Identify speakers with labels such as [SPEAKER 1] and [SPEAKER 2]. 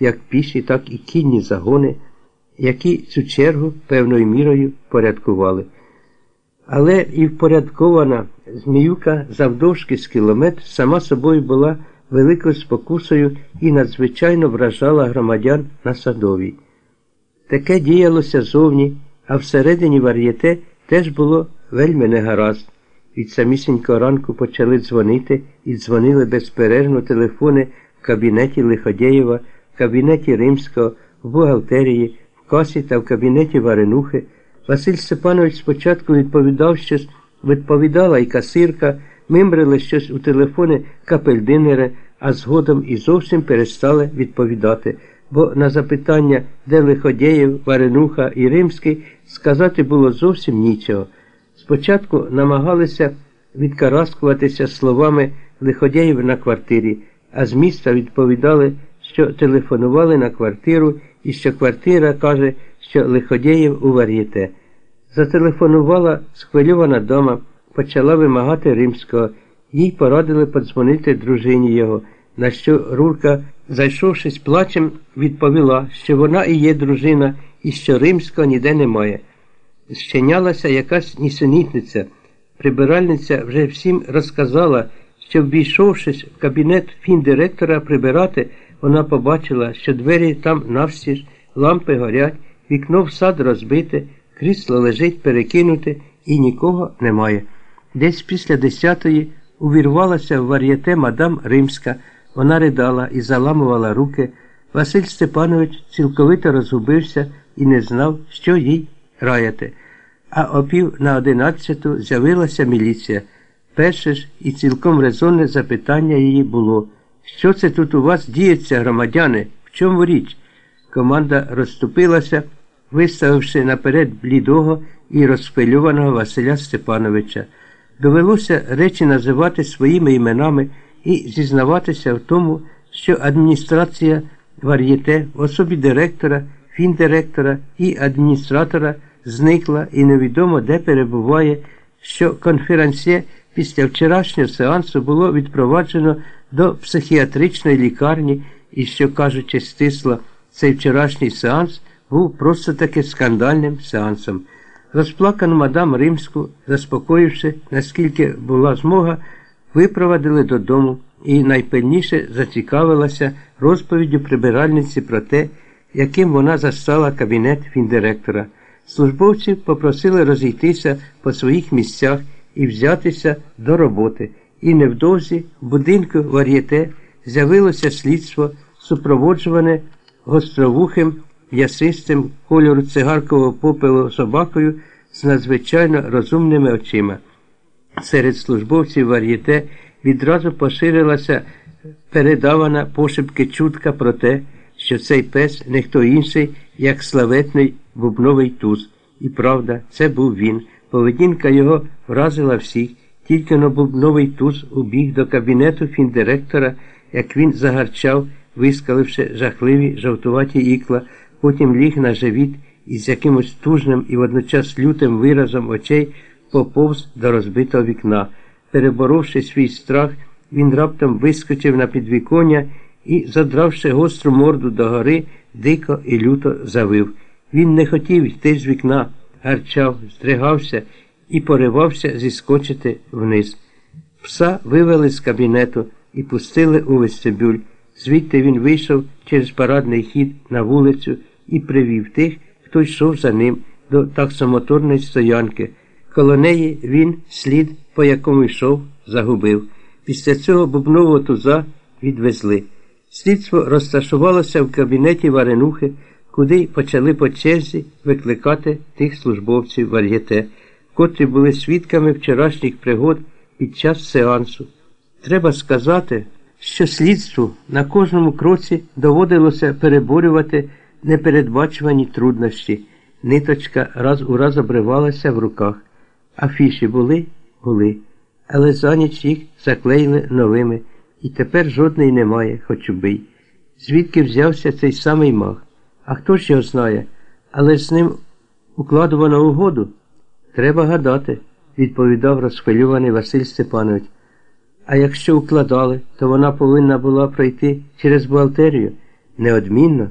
[SPEAKER 1] як піші, так і кінні загони, які цю чергу певною мірою порядкували. Але і впорядкована Зміюка завдовжки з кілометр сама собою була великою спокусою і надзвичайно вражала громадян на садовій. Таке діялося зовні, а всередині вар'єте теж було вельми негаразд. Від самісінького ранку почали дзвонити і дзвонили безперервно телефони в кабінеті Лиходєєва, в кабінеті Римського, в бухгалтерії, в касі та в кабінеті Варенухи. Василь Степанович спочатку відповідав щось, відповідала і касирка, мимрили щось у телефони капельдинери, а згодом і зовсім перестали відповідати, бо на запитання, де Лиходєєв, Варенуха і Римський, сказати було зовсім нічого. Спочатку намагалися відкараскуватися словами Лиходєєв на квартирі, а з міста відповідали, що телефонували на квартиру і що квартира каже, що Лиходєєв у вар'єте. Зателефонувала схвильована дома, почала вимагати римського. Їй порадили подзвонити дружині його, на що Рурка, зайшовшись плачем, відповіла, що вона і є дружина, і що римського ніде немає. Щенялася якась нісенітниця. Прибиральниця вже всім розказала, що, ввійшовшись в кабінет фіндиректора прибирати, вона побачила, що двері там навстіж, лампи горять, вікно в сад розбите, крісло лежить перекинуте і нікого немає. Десь після десятої увірвалася в вар'єте мадам Римська. Вона ридала і заламувала руки. Василь Степанович цілковито розгубився і не знав, що їй раяти. А опів на одинадцяту з'явилася міліція. Перше ж і цілком резонне запитання її було що це тут у вас діється, громадяни? В чому річ? Команда розступилася, виставивши наперед блідого і розпилюваного Василя Степановича. Довелося речі називати своїми іменами і зізнаватися в тому, що адміністрація вар'єте в особі директора, фіндиректора і адміністратора зникла і невідомо де перебуває, що конференціє після вчорашнього сеансу було відпроваджено до психіатричної лікарні і, що кажучи, стисло, цей вчорашній сеанс був просто таки скандальним сеансом. Розплакану мадам Римську, заспокоївши, наскільки була змога, випровадили додому і найпильніше зацікавилася розповіддю прибиральниці про те, яким вона застала кабінет фіндиректора. Службовці попросили розійтися по своїх місцях і взятися до роботи. І невдовзі в будинку вар'єте з'явилося слідство, супроводжуване гостровухим ясистим кольору цигаркового попелу собакою з надзвичайно розумними очима. Серед службовців вар'єте відразу поширилася передавана пошепки чутка про те, що цей пес не хто інший, як славетний бубновий туз. І правда, це був він. Поведінка його вразила всіх, тільки но бубновий туз убіг до кабінету фіндиректора, як він загарчав, вискаливши жахливі жовтуваті ікла, потім ліг на живіт і з якимось тужним і водночас лютим виразом очей поповз до розбитого вікна. Переборовши свій страх, він раптом вискочив на підвіконня і, задравши гостру морду догори, дико і люто завив. Він не хотів йти з вікна, гарчав, здригався і поривався зіскочити вниз. Пса вивели з кабінету і пустили у вестибюль. Звідти він вийшов через парадний хід на вулицю і привів тих, хто йшов за ним до таксомоторної стоянки. Коло неї він слід, по якому йшов, загубив. Після цього бубнового туза відвезли. Слідство розташувалося в кабінеті Варенухи, куди почали по черзі викликати тих службовців вар'єте, котрі були свідками вчорашніх пригод під час сеансу. Треба сказати, що слідству на кожному кроці доводилося переборювати непередбачувані труднощі. Ниточка раз у раз обривалася в руках. Афіші були, були, але за ніч їх заклеїли новими, і тепер жодної немає, хоч убий. Звідки взявся цей самий мах? А хто ж його знає? Але з ним укладувано угоду? Треба гадати, відповідав розхвилюваний Василь Степанович. А якщо укладали, то вона повинна була пройти через бухгалтерію. неодмінно